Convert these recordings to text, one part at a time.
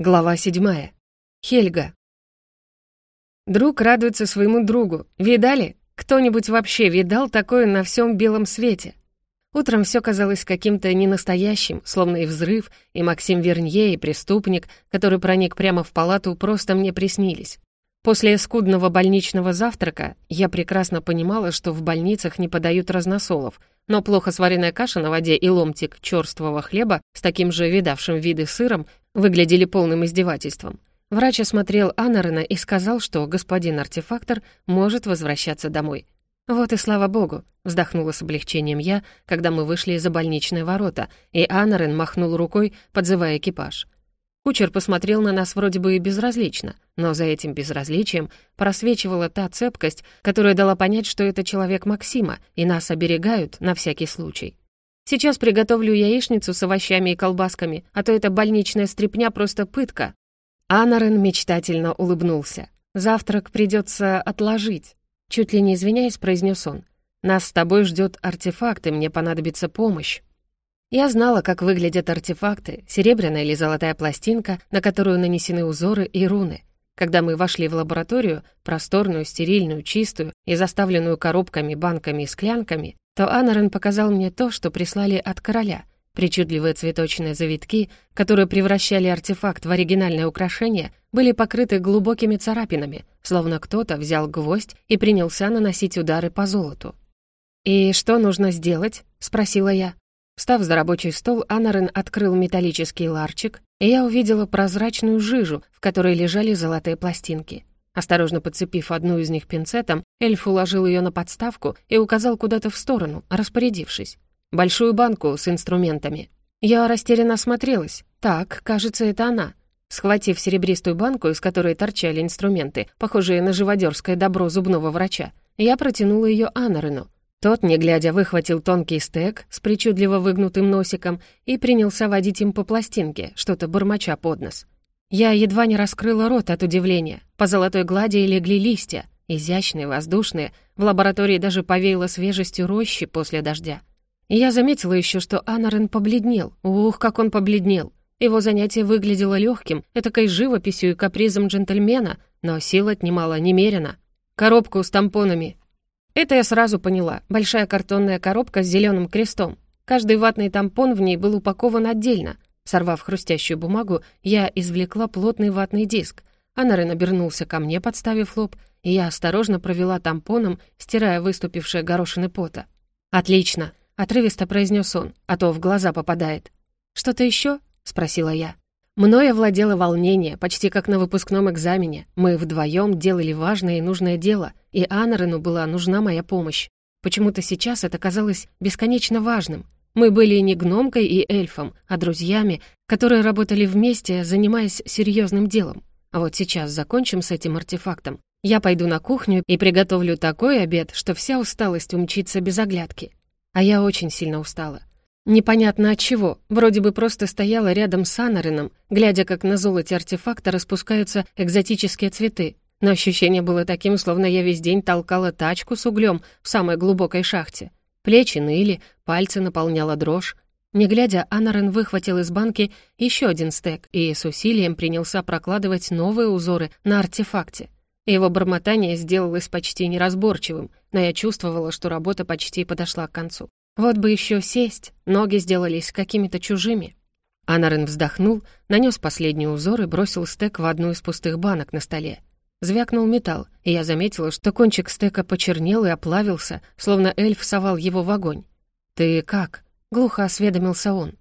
Глава седьмая. Хельга. Друг радуется своему другу. Видали? Кто-нибудь вообще видал такое на всем белом свете? Утром все казалось каким-то ненастоящим, словно и взрыв, и Максим Вернье, и преступник, который проник прямо в палату, просто мне приснились. После скудного больничного завтрака я прекрасно понимала, что в больницах не подают разносолов — но плохо сваренная каша на воде и ломтик черствого хлеба с таким же видавшим виды сыром выглядели полным издевательством. Врач осмотрел Анарена и сказал, что господин артефактор может возвращаться домой. «Вот и слава богу», — вздохнула с облегчением я, когда мы вышли из-за больничной ворота, и Анарен махнул рукой, подзывая экипаж. Кучер посмотрел на нас вроде бы и безразлично, но за этим безразличием просвечивала та цепкость, которая дала понять, что это человек Максима, и нас оберегают на всякий случай. Сейчас приготовлю яичницу с овощами и колбасками, а то эта больничная стряпня просто пытка». Анарен мечтательно улыбнулся. «Завтрак придется отложить», — чуть ли не извиняясь, произнес он. «Нас с тобой ждет артефакт, и мне понадобится помощь». Я знала, как выглядят артефакты, серебряная или золотая пластинка, на которую нанесены узоры и руны. Когда мы вошли в лабораторию, просторную, стерильную, чистую и заставленную коробками, банками и склянками, то Анарен показал мне то, что прислали от короля. Причудливые цветочные завитки, которые превращали артефакт в оригинальное украшение, были покрыты глубокими царапинами, словно кто-то взял гвоздь и принялся наносить удары по золоту. «И что нужно сделать?» — спросила я. Встав за рабочий стол, Анарен открыл металлический ларчик, и я увидела прозрачную жижу, в которой лежали золотые пластинки. Осторожно подцепив одну из них пинцетом, эльф уложил ее на подставку и указал куда-то в сторону, распорядившись. Большую банку с инструментами. Я растерянно осмотрелась. Так, кажется, это она. Схватив серебристую банку, из которой торчали инструменты, похожие на живодерское добро зубного врача, я протянула ее Анарену. Тот, не глядя, выхватил тонкий стек с причудливо выгнутым носиком и принялся водить им по пластинке, что-то бормоча под нос. Я едва не раскрыла рот от удивления. По золотой глади легли листья, изящные, воздушные, в лаборатории даже повеяло свежестью рощи после дождя. И я заметила еще, что Анарен побледнел. Ух, как он побледнел! Его занятие выглядело легким, этакой живописью и капризом джентльмена, но сил отнимало немерено. «Коробку с тампонами», это я сразу поняла. Большая картонная коробка с зеленым крестом. Каждый ватный тампон в ней был упакован отдельно. Сорвав хрустящую бумагу, я извлекла плотный ватный диск. Анарен обернулся ко мне, подставив лоб, и я осторожно провела тампоном, стирая выступившие горошины пота. «Отлично!» — отрывисто произнес он, а то в глаза попадает. «Что-то еще?» — спросила я. Мною овладело волнение, почти как на выпускном экзамене. Мы вдвоем делали важное и нужное дело, и Анарену была нужна моя помощь. Почему-то сейчас это казалось бесконечно важным. Мы были не гномкой и эльфом, а друзьями, которые работали вместе, занимаясь серьезным делом. А вот сейчас закончим с этим артефактом. Я пойду на кухню и приготовлю такой обед, что вся усталость умчится без оглядки. А я очень сильно устала. Непонятно от чего, вроде бы просто стояла рядом с Анарином, глядя, как на золоте артефакта распускаются экзотические цветы. Но ощущение было таким, словно я весь день толкала тачку с углем в самой глубокой шахте. Плечи ныли, пальцы наполняла дрожь. Не глядя, Анарен выхватил из банки еще один стек и с усилием принялся прокладывать новые узоры на артефакте. Его бормотание сделалось почти неразборчивым, но я чувствовала, что работа почти подошла к концу. Вот бы еще сесть, ноги сделались какими-то чужими. Анарен вздохнул, нанес последний узор и бросил стек в одну из пустых банок на столе. Звякнул металл, и я заметила, что кончик стека почернел и оплавился, словно эльф совал его в огонь. «Ты как?» — глухо осведомился он.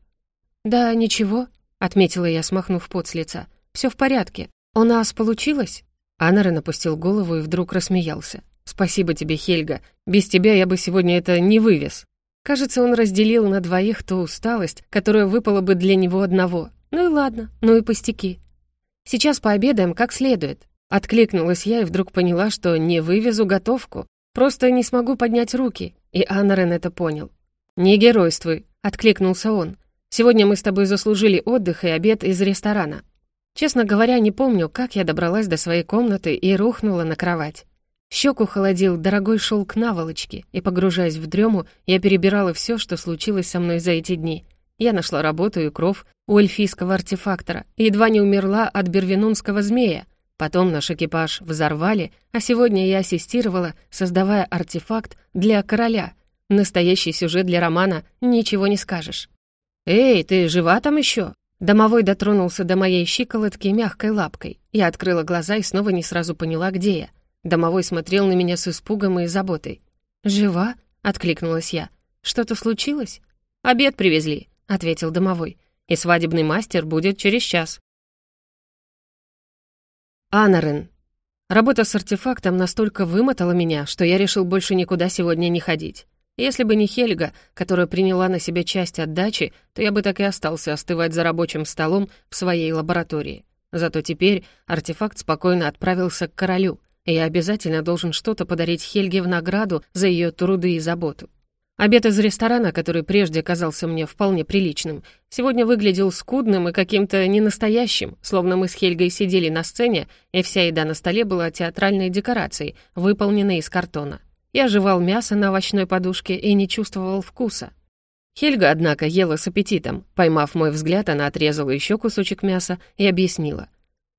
«Да, ничего», — отметила я, смахнув пот с лица. «Все в порядке. У нас получилось?» Анарен опустил голову и вдруг рассмеялся. «Спасибо тебе, Хельга. Без тебя я бы сегодня это не вывез». Кажется, он разделил на двоих ту усталость, которая выпала бы для него одного. Ну и ладно, ну и пустяки. Сейчас пообедаем как следует. Откликнулась я и вдруг поняла, что не вывезу готовку. Просто не смогу поднять руки. И Аннерен это понял. «Не геройствуй», — откликнулся он. «Сегодня мы с тобой заслужили отдых и обед из ресторана». Честно говоря, не помню, как я добралась до своей комнаты и рухнула на кровать. Щеку холодил дорогой шелк наволочки, и, погружаясь в дрему, я перебирала все, что случилось со мной за эти дни. Я нашла работу и кров, у эльфийского артефактора, едва не умерла от бервинунского змея. Потом наш экипаж взорвали, а сегодня я ассистировала, создавая артефакт для короля. Настоящий сюжет для романа «Ничего не скажешь». «Эй, ты жива там еще? Домовой дотронулся до моей щиколотки мягкой лапкой. Я открыла глаза и снова не сразу поняла, где я. Домовой смотрел на меня с испугом и заботой. «Жива?» — откликнулась я. «Что-то случилось?» «Обед привезли», — ответил домовой. «И свадебный мастер будет через час». Анарен. Работа с артефактом настолько вымотала меня, что я решил больше никуда сегодня не ходить. Если бы не Хельга, которая приняла на себя часть отдачи, то я бы так и остался остывать за рабочим столом в своей лаборатории. Зато теперь артефакт спокойно отправился к королю, я обязательно должен что-то подарить Хельге в награду за ее труды и заботу. Обед из ресторана, который прежде казался мне вполне приличным, сегодня выглядел скудным и каким-то ненастоящим, словно мы с Хельгой сидели на сцене, и вся еда на столе была театральной декорацией, выполненной из картона. Я жевал мясо на овощной подушке и не чувствовал вкуса. Хельга, однако, ела с аппетитом. Поймав мой взгляд, она отрезала еще кусочек мяса и объяснила.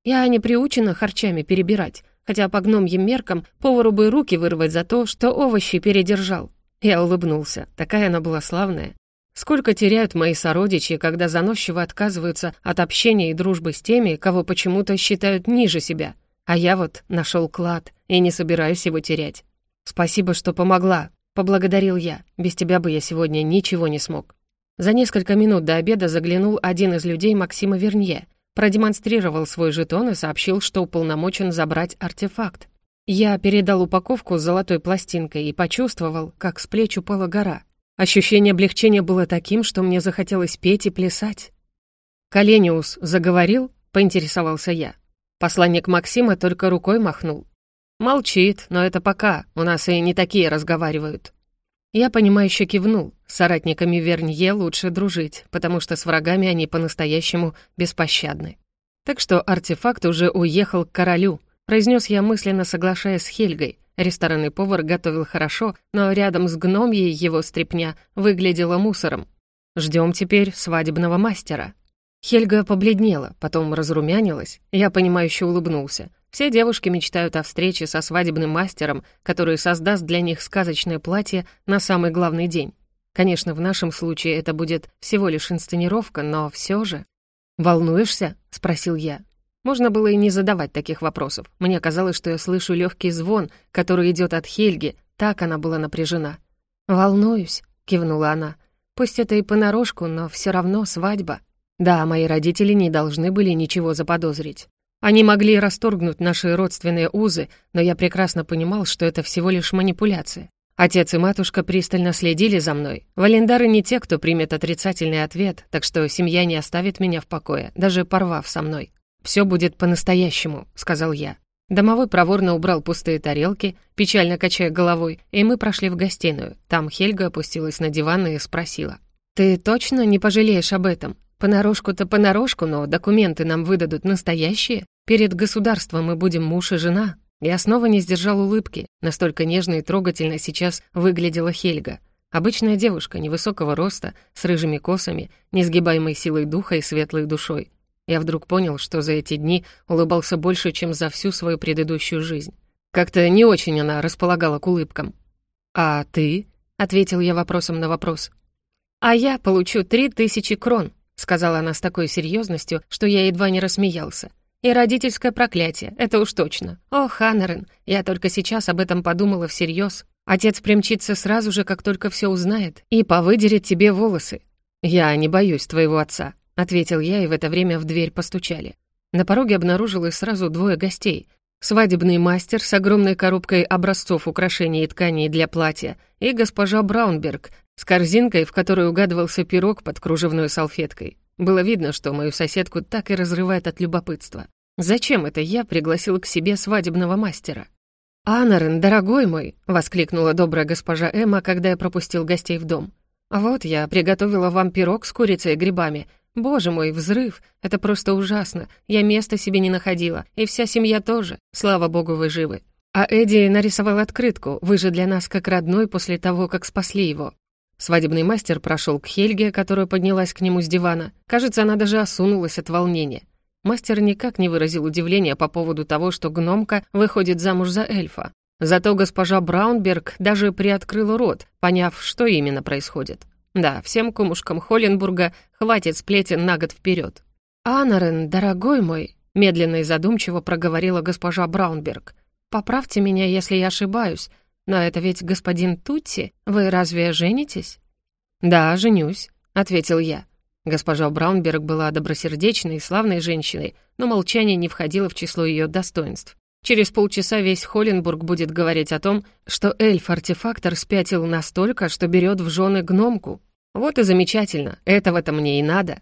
«Я не приучена харчами перебирать, хотя по гномьим меркам повару бы руки вырвать за то, что овощи передержал». Я улыбнулся, такая она была славная. Сколько теряют мои сородичи, когда заносчиво отказываются от общения и дружбы с теми, кого почему-то считают ниже себя. А я вот нашел клад и не собираюсь его терять. «Спасибо, что помогла», — поблагодарил я. «Без тебя бы я сегодня ничего не смог». За несколько минут до обеда заглянул один из людей Максима Вернье, продемонстрировал свой жетон и сообщил, что уполномочен забрать артефакт. Я передал упаковку с золотой пластинкой и почувствовал, как с плеч упала гора. Ощущение облегчения было таким, что мне захотелось петь и плясать. «Колениус заговорил?» — поинтересовался я. Посланник Максима только рукой махнул. «Молчит, но это пока, у нас и не такие разговаривают». Я, понимающе кивнул. С соратниками Вернье лучше дружить, потому что с врагами они по-настоящему беспощадны. Так что артефакт уже уехал к королю, произнес я мысленно, соглашаясь с Хельгой. Ресторанный повар готовил хорошо, но рядом с гномьей его стряпня выглядела мусором. Ждем теперь свадебного мастера. Хельга побледнела, потом разрумянилась. Я, понимающе улыбнулся. Все девушки мечтают о встрече со свадебным мастером, который создаст для них сказочное платье на самый главный день. Конечно, в нашем случае это будет всего лишь инсценировка, но все же... «Волнуешься?» — спросил я. Можно было и не задавать таких вопросов. Мне казалось, что я слышу легкий звон, который идет от Хельги, так она была напряжена. «Волнуюсь», — кивнула она. «Пусть это и понарошку, но все равно свадьба». Да, мои родители не должны были ничего заподозрить. Они могли расторгнуть наши родственные узы, но я прекрасно понимал, что это всего лишь манипуляция. Отец и матушка пристально следили за мной. Валендары не те, кто примет отрицательный ответ, так что семья не оставит меня в покое, даже порвав со мной. «Все будет по-настоящему», — сказал я. Домовой проворно убрал пустые тарелки, печально качая головой, и мы прошли в гостиную. Там Хельга опустилась на диван и спросила. «Ты точно не пожалеешь об этом? Понарошку-то понарошку, но документы нам выдадут настоящие?» Перед государством мы будем муж и жена. Я снова не сдержал улыбки. Настолько нежно и трогательно сейчас выглядела Хельга. Обычная девушка, невысокого роста, с рыжими косами, несгибаемой силой духа и светлой душой. Я вдруг понял, что за эти дни улыбался больше, чем за всю свою предыдущую жизнь. Как-то не очень она располагала к улыбкам. «А ты?» — ответил я вопросом на вопрос. «А я получу три тысячи крон», — сказала она с такой серьезностью, что я едва не рассмеялся. И родительское проклятие, это уж точно. О, Ханнерен, я только сейчас об этом подумала всерьез. Отец примчится сразу же, как только все узнает, и повыдерет тебе волосы. Я не боюсь твоего отца, ответил я, и в это время в дверь постучали. На пороге обнаружилось сразу двое гостей. Свадебный мастер с огромной коробкой образцов украшений и тканей для платья и госпожа Браунберг с корзинкой, в которой угадывался пирог под кружевной салфеткой. Было видно, что мою соседку так и разрывает от любопытства. Зачем это я пригласил к себе свадебного мастера? «Анарен, дорогой мой!» — воскликнула добрая госпожа Эмма, когда я пропустил гостей в дом. «Вот я приготовила вам пирог с курицей и грибами. Боже мой, взрыв! Это просто ужасно. Я места себе не находила, и вся семья тоже. Слава богу, вы живы. А Эдди нарисовал открытку. Вы же для нас как родной после того, как спасли его. Свадебный мастер прошел к Хельге, которая поднялась к нему с дивана. Кажется, она даже осунулась от волнения. Мастер никак не выразил удивления по поводу того, что гномка выходит замуж за эльфа. Зато госпожа Браунберг даже приоткрыла рот, поняв, что именно происходит. Да, всем кумушкам Холленбурга хватит сплетен на год вперед. «Анарен, дорогой мой», — медленно и задумчиво проговорила госпожа Браунберг, «поправьте меня, если я ошибаюсь, но это ведь господин Тутти, вы разве женитесь?» «Да, женюсь», — ответил я. Госпожа Браунберг была добросердечной и славной женщиной, но молчание не входило в число ее достоинств. Через полчаса весь Холленбург будет говорить о том, что эльф-артефактор спятил настолько, что берет в жены гномку. Вот и замечательно, этого-то мне и надо.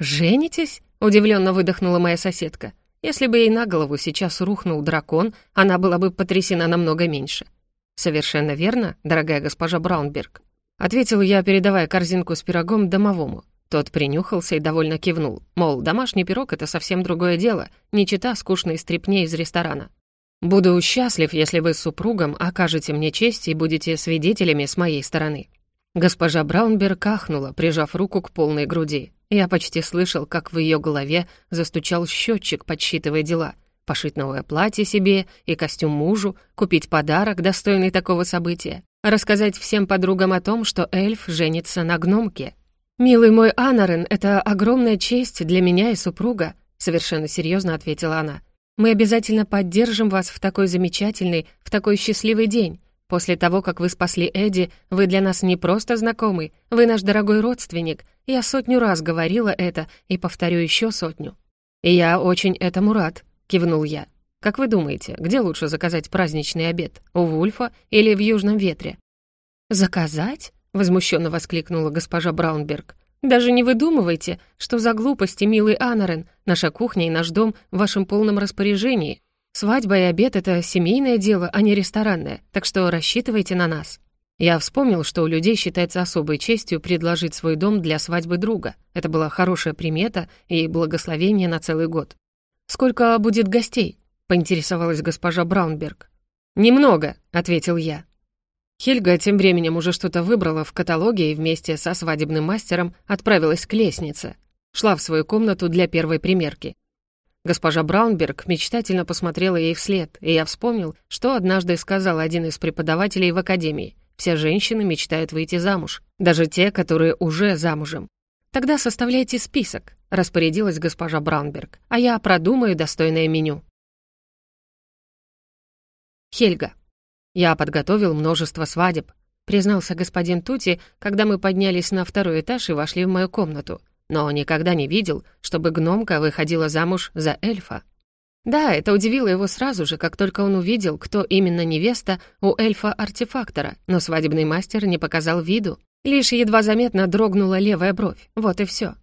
«Женитесь?» — удивленно выдохнула моя соседка. Если бы ей на голову сейчас рухнул дракон, она была бы потрясена намного меньше. «Совершенно верно, дорогая госпожа Браунберг», — ответил я, передавая корзинку с пирогом домовому. Тот принюхался и довольно кивнул, мол, домашний пирог — это совсем другое дело, не чита скучной стряпне из ресторана. «Буду счастлив, если вы с супругом окажете мне честь и будете свидетелями с моей стороны». Госпожа Браунберг ахнула, прижав руку к полной груди. Я почти слышал, как в ее голове застучал счетчик, подсчитывая дела. Пошить новое платье себе и костюм мужу, купить подарок, достойный такого события, рассказать всем подругам о том, что эльф женится на гномке — «Милый мой Анарен, это огромная честь для меня и супруга», совершенно серьезно ответила она. «Мы обязательно поддержим вас в такой замечательный, в такой счастливый день. После того, как вы спасли Эдди, вы для нас не просто знакомый, вы наш дорогой родственник. Я сотню раз говорила это и повторю еще сотню». «И я очень этому рад», — кивнул я. «Как вы думаете, где лучше заказать праздничный обед? У Вульфа или в Южном ветре?» «Заказать?» Возмущенно воскликнула госпожа Браунберг. «Даже не выдумывайте, что за глупости, милый Анарен. Наша кухня и наш дом в вашем полном распоряжении. Свадьба и обед — это семейное дело, а не ресторанное, так что рассчитывайте на нас». Я вспомнил, что у людей считается особой честью предложить свой дом для свадьбы друга. Это была хорошая примета и благословение на целый год. «Сколько будет гостей?» — поинтересовалась госпожа Браунберг. «Немного», — ответил я. Хельга тем временем уже что-то выбрала в каталоге и вместе со свадебным мастером отправилась к лестнице. Шла в свою комнату для первой примерки. Госпожа Браунберг мечтательно посмотрела ей вслед, и я вспомнил, что однажды сказал один из преподавателей в академии. Все женщины мечтают выйти замуж, даже те, которые уже замужем. «Тогда составляйте список», — распорядилась госпожа Браунберг, «а я продумаю достойное меню». Хельга. «Я подготовил множество свадеб», — признался господин Тути, когда мы поднялись на второй этаж и вошли в мою комнату. Но никогда не видел, чтобы гномка выходила замуж за эльфа. Да, это удивило его сразу же, как только он увидел, кто именно невеста у эльфа-артефактора, но свадебный мастер не показал виду. Лишь едва заметно дрогнула левая бровь. Вот и все.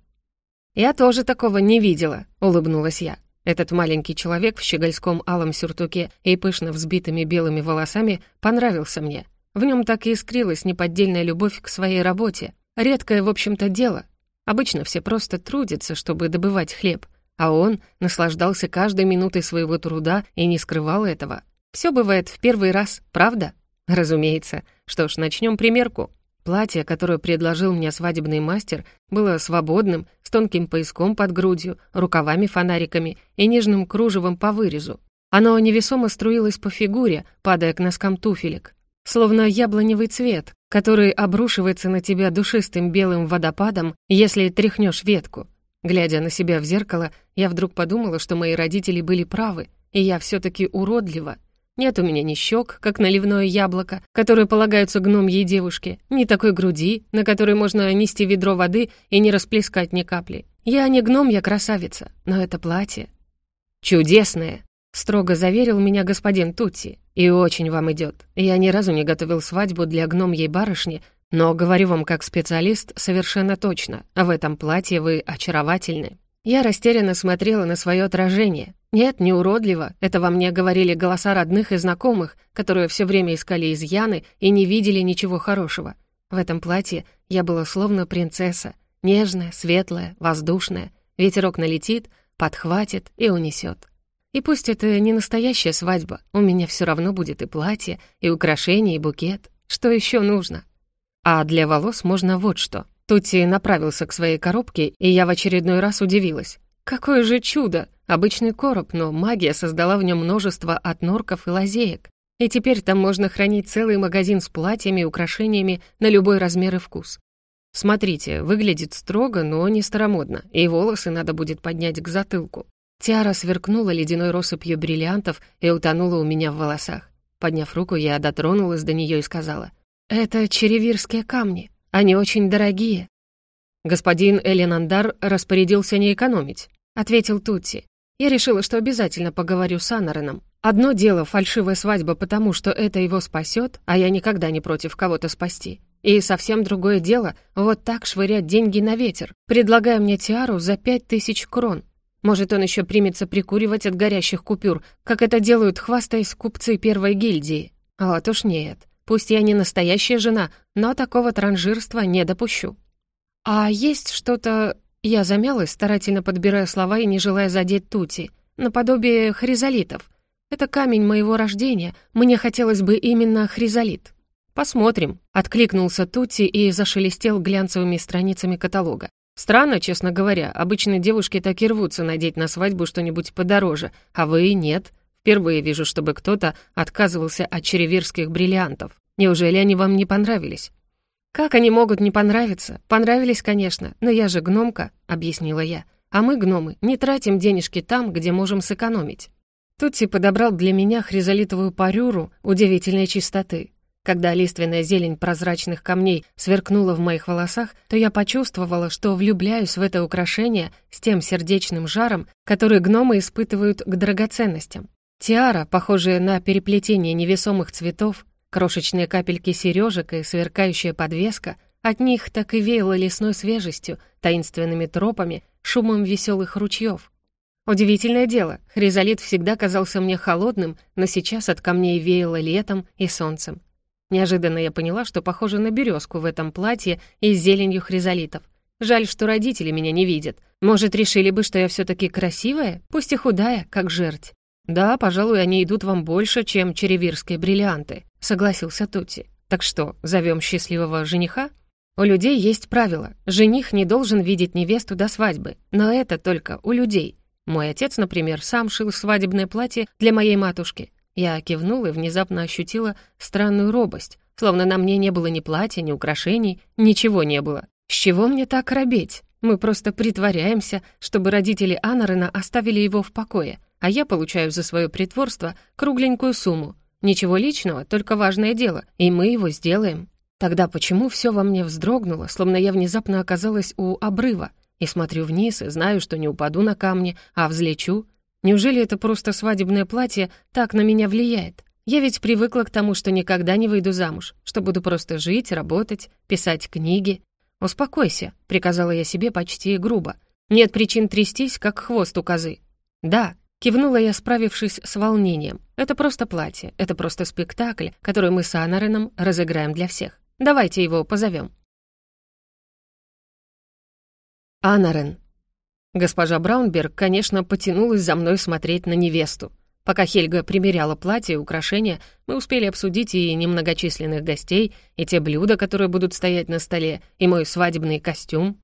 «Я тоже такого не видела», — улыбнулась я. Этот маленький человек в щегольском алом сюртуке и пышно взбитыми белыми волосами понравился мне. В нем так и искрилась неподдельная любовь к своей работе. Редкое, в общем-то, дело. Обычно все просто трудятся, чтобы добывать хлеб, а он наслаждался каждой минутой своего труда и не скрывал этого. Все бывает в первый раз, правда? Разумеется. Что ж, начнем примерку. Платье, которое предложил мне свадебный мастер, было свободным, с тонким пояском под грудью, рукавами-фонариками и нежным кружевом по вырезу. Оно невесомо струилось по фигуре, падая к носкам туфелек. Словно яблоневый цвет, который обрушивается на тебя душистым белым водопадом, если тряхнешь ветку. Глядя на себя в зеркало, я вдруг подумала, что мои родители были правы, и я все таки уродлива. Нет у меня ни щек, как наливное яблоко, которое полагаются гномьей девушке, ни такой груди, на которой можно нести ведро воды и не расплескать ни капли. Я не гном, я красавица, но это платье. Чудесное, строго заверил меня господин Тутти. И очень вам идет. Я ни разу не готовил свадьбу для гномьей барышни, но говорю вам как специалист совершенно точно. В этом платье вы очаровательны. Я растерянно смотрела на свое отражение. Нет, не уродливо, это во мне говорили голоса родных и знакомых, которые все время искали изъяны и не видели ничего хорошего. В этом платье я была словно принцесса, нежная, светлая, воздушная. Ветерок налетит, подхватит и унесет. И пусть это не настоящая свадьба, у меня все равно будет и платье, и украшения, и букет. Что еще нужно? А для волос можно вот что. Тутти направился к своей коробке, и я в очередной раз удивилась. Какое же чудо! Обычный короб, но магия создала в нем множество отнорков и лазеек. И теперь там можно хранить целый магазин с платьями и украшениями на любой размер и вкус. Смотрите, выглядит строго, но не старомодно, и волосы надо будет поднять к затылку. Тиара сверкнула ледяной россыпью бриллиантов и утонула у меня в волосах. Подняв руку, я дотронулась до нее и сказала, «Это черевирские камни, они очень дорогие». «Господин Эленандар распорядился не экономить», — ответил Тутти. Я решила, что обязательно поговорю с Анареном. Одно дело фальшивая свадьба, потому что это его спасет, а я никогда не против кого-то спасти. И совсем другое дело вот так швырять деньги на ветер, предлагая мне тиару за пять тысяч крон. Может, он еще примется прикуривать от горящих купюр, как это делают, хвастаясь купцы первой гильдии. А вот уж нет. Пусть я не настоящая жена, но такого транжирства не допущу. А есть что-то я замялась, старательно подбирая слова и не желая задеть Тути, наподобие хризолитов. Это камень моего рождения, мне хотелось бы именно хризолит. «Посмотрим», — откликнулся Тути и зашелестел глянцевыми страницами каталога. «Странно, честно говоря, обычно девушки так и рвутся надеть на свадьбу что-нибудь подороже, а вы нет. Впервые вижу, чтобы кто-то отказывался от черевирских бриллиантов. Неужели они вам не понравились?» «Как они могут не понравиться? Понравились, конечно, но я же гномка», — объяснила я. «А мы, гномы, не тратим денежки там, где можем сэкономить». Тутси подобрал для меня хризолитовую парюру удивительной чистоты. Когда лиственная зелень прозрачных камней сверкнула в моих волосах, то я почувствовала, что влюбляюсь в это украшение с тем сердечным жаром, который гномы испытывают к драгоценностям. Тиара, похожая на переплетение невесомых цветов, Крошечные капельки сережек и сверкающая подвеска, от них так и веяло лесной свежестью, таинственными тропами, шумом веселых ручьев. Удивительное дело, хризолит всегда казался мне холодным, но сейчас от камней веяло летом и солнцем. Неожиданно я поняла, что похожа на березку в этом платье и с зеленью хризолитов. Жаль, что родители меня не видят. Может, решили бы, что я все таки красивая, пусть и худая, как жерть. Да, пожалуй, они идут вам больше, чем черевирские бриллианты согласился Тути. «Так что, зовем счастливого жениха?» «У людей есть правило. Жених не должен видеть невесту до свадьбы. Но это только у людей. Мой отец, например, сам шил свадебное платье для моей матушки. Я кивнула и внезапно ощутила странную робость, словно на мне не было ни платья, ни украшений, ничего не было. С чего мне так робеть? Мы просто притворяемся, чтобы родители Анарена оставили его в покое, а я получаю за свое притворство кругленькую сумму, Ничего личного, только важное дело, и мы его сделаем. Тогда почему все во мне вздрогнуло, словно я внезапно оказалась у обрыва, и смотрю вниз и знаю, что не упаду на камни, а взлечу? Неужели это просто свадебное платье так на меня влияет? Я ведь привыкла к тому, что никогда не выйду замуж, что буду просто жить, работать, писать книги. «Успокойся», — приказала я себе почти грубо. «Нет причин трястись, как хвост у козы». «Да, Кивнула я, справившись с волнением. Это просто платье, это просто спектакль, который мы с Анареном разыграем для всех. Давайте его позовем. Анарен. Госпожа Браунберг, конечно, потянулась за мной смотреть на невесту. Пока Хельга примеряла платье и украшения, мы успели обсудить и немногочисленных гостей, и те блюда, которые будут стоять на столе, и мой свадебный костюм.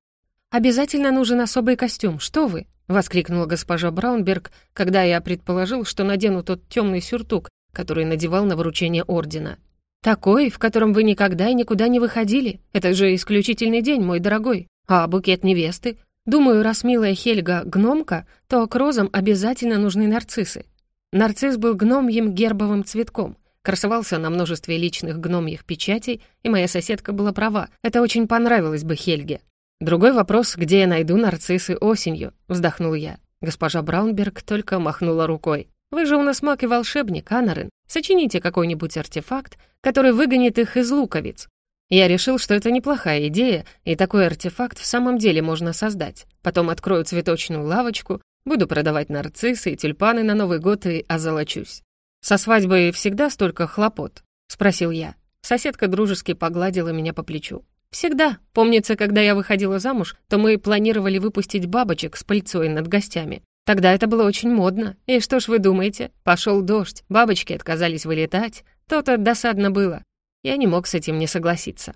«Обязательно нужен особый костюм, что вы?» — воскликнула госпожа Браунберг, когда я предположил, что надену тот темный сюртук, который надевал на вручение ордена. «Такой, в котором вы никогда и никуда не выходили? Это же исключительный день, мой дорогой. А букет невесты? Думаю, раз милая Хельга — гномка, то к розам обязательно нужны нарциссы». Нарцисс был гномьим гербовым цветком, красовался на множестве личных гномьих печатей, и моя соседка была права, это очень понравилось бы Хельге. «Другой вопрос, где я найду нарциссы осенью?» — вздохнул я. Госпожа Браунберг только махнула рукой. «Вы же у нас маг и волшебник, Анарен. Сочините какой-нибудь артефакт, который выгонит их из луковиц». Я решил, что это неплохая идея, и такой артефакт в самом деле можно создать. Потом открою цветочную лавочку, буду продавать нарциссы и тюльпаны на Новый год и озолочусь. «Со свадьбой всегда столько хлопот?» — спросил я. Соседка дружески погладила меня по плечу. «Всегда. Помнится, когда я выходила замуж, то мы планировали выпустить бабочек с пыльцой над гостями. Тогда это было очень модно. И что ж вы думаете? Пошел дождь, бабочки отказались вылетать. То-то досадно было. Я не мог с этим не согласиться.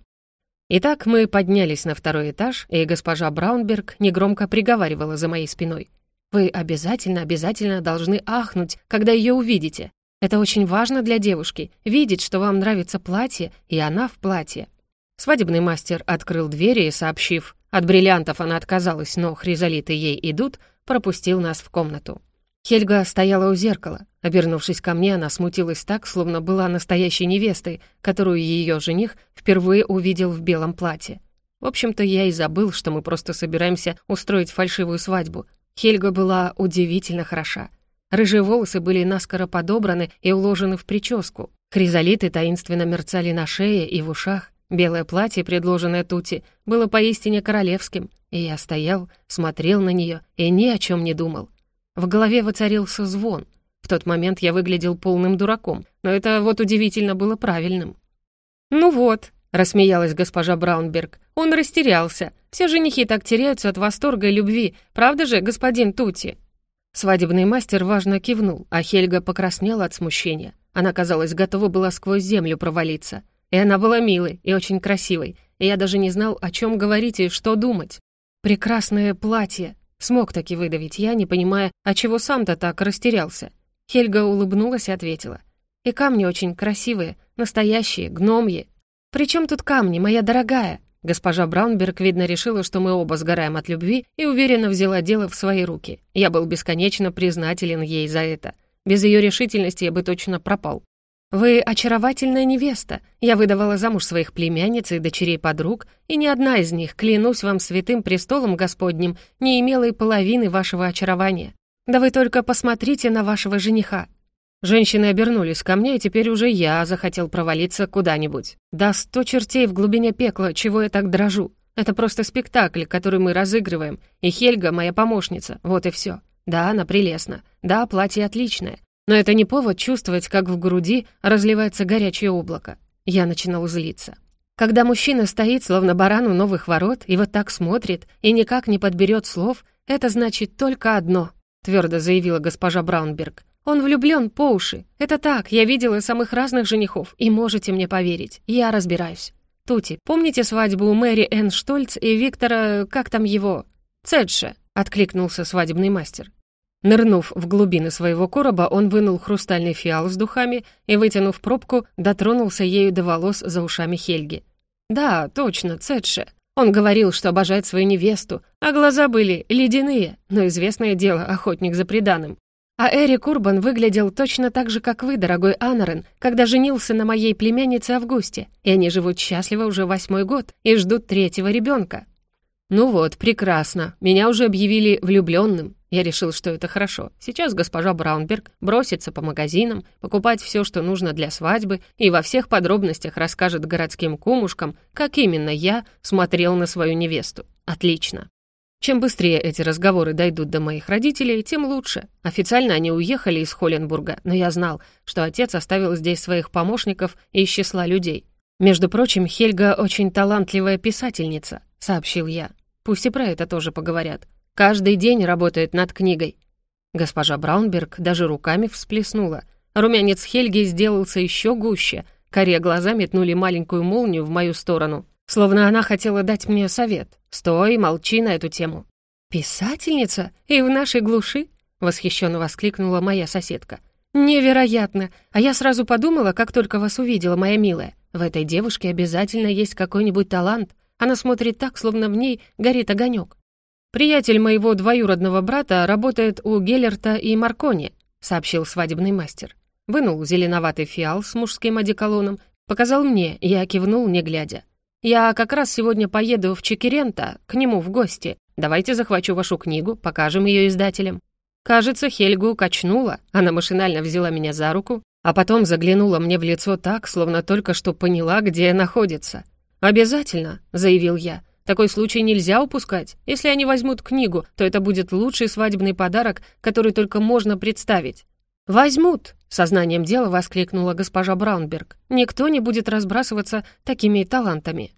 Итак, мы поднялись на второй этаж, и госпожа Браунберг негромко приговаривала за моей спиной. «Вы обязательно, обязательно должны ахнуть, когда ее увидите. Это очень важно для девушки — видеть, что вам нравится платье, и она в платье». Свадебный мастер открыл двери и, сообщив, от бриллиантов она отказалась, но хризолиты ей идут, пропустил нас в комнату. Хельга стояла у зеркала. Обернувшись ко мне, она смутилась так, словно была настоящей невестой, которую ее жених впервые увидел в белом платье. В общем-то, я и забыл, что мы просто собираемся устроить фальшивую свадьбу. Хельга была удивительно хороша. Рыжие волосы были наскоро подобраны и уложены в прическу. Хризолиты таинственно мерцали на шее и в ушах. Белое платье, предложенное Тути, было поистине королевским, и я стоял, смотрел на нее и ни о чем не думал. В голове воцарился звон. В тот момент я выглядел полным дураком, но это вот удивительно было правильным. «Ну вот», — рассмеялась госпожа Браунберг, — «он растерялся. Все женихи так теряются от восторга и любви. Правда же, господин Тути?» Свадебный мастер важно кивнул, а Хельга покраснела от смущения. Она, казалось, готова была сквозь землю провалиться. И она была милой и очень красивой, и я даже не знал, о чем говорить и что думать. «Прекрасное платье», Смог таки выдавить я, не понимая, а чего сам-то так растерялся. Хельга улыбнулась и ответила. «И камни очень красивые, настоящие, гномьи. Причем тут камни, моя дорогая?» Госпожа Браунберг, видно, решила, что мы оба сгораем от любви, и уверенно взяла дело в свои руки. Я был бесконечно признателен ей за это. Без ее решительности я бы точно пропал. «Вы очаровательная невеста. Я выдавала замуж своих племянниц и дочерей подруг, и ни одна из них, клянусь вам святым престолом Господним, не имела и половины вашего очарования. Да вы только посмотрите на вашего жениха». Женщины обернулись ко мне, и теперь уже я захотел провалиться куда-нибудь. Да сто чертей в глубине пекла, чего я так дрожу. Это просто спектакль, который мы разыгрываем, и Хельга моя помощница, вот и все. Да, она прелестна. Да, платье отличное. Но это не повод чувствовать, как в груди разливается горячее облако. Я начинал злиться. Когда мужчина стоит, словно баран у новых ворот, и вот так смотрит, и никак не подберет слов, это значит только одно, твердо заявила госпожа Браунберг. Он влюблен по уши. Это так, я видела самых разных женихов, и можете мне поверить, я разбираюсь. Тути, помните свадьбу у Мэри Энн Штольц и Виктора, как там его? Цедше, откликнулся свадебный мастер. Нырнув в глубины своего короба, он вынул хрустальный фиал с духами и, вытянув пробку, дотронулся ею до волос за ушами Хельги. «Да, точно, Цетше. Он говорил, что обожает свою невесту, а глаза были ледяные, но известное дело, охотник за преданным. А Эрик Урбан выглядел точно так же, как вы, дорогой Анарен, когда женился на моей племяннице Августе, и они живут счастливо уже восьмой год и ждут третьего ребенка. «Ну вот, прекрасно. Меня уже объявили влюбленным. Я решил, что это хорошо. Сейчас госпожа Браунберг бросится по магазинам, покупать все, что нужно для свадьбы, и во всех подробностях расскажет городским кумушкам, как именно я смотрел на свою невесту. Отлично. Чем быстрее эти разговоры дойдут до моих родителей, тем лучше. Официально они уехали из Холленбурга, но я знал, что отец оставил здесь своих помощников из числа людей. Между прочим, Хельга очень талантливая писательница, сообщил я. Пусть и про это тоже поговорят. Каждый день работает над книгой». Госпожа Браунберг даже руками всплеснула. Румянец Хельги сделался еще гуще. Коре глаза метнули маленькую молнию в мою сторону. Словно она хотела дать мне совет. «Стой, молчи на эту тему». «Писательница? И в нашей глуши?» — восхищенно воскликнула моя соседка. «Невероятно! А я сразу подумала, как только вас увидела, моя милая. В этой девушке обязательно есть какой-нибудь талант. Она смотрит так, словно в ней горит огонек. «Приятель моего двоюродного брата работает у Геллерта и Маркони», сообщил свадебный мастер. Вынул зеленоватый фиал с мужским одеколоном, показал мне, я кивнул, не глядя. «Я как раз сегодня поеду в Чекерента, к нему в гости. Давайте захвачу вашу книгу, покажем ее издателям». Кажется, Хельгу качнула, она машинально взяла меня за руку, а потом заглянула мне в лицо так, словно только что поняла, где находится. «Обязательно», — заявил я. «Такой случай нельзя упускать. Если они возьмут книгу, то это будет лучший свадебный подарок, который только можно представить». «Возьмут!» — сознанием дела воскликнула госпожа Браунберг. «Никто не будет разбрасываться такими талантами».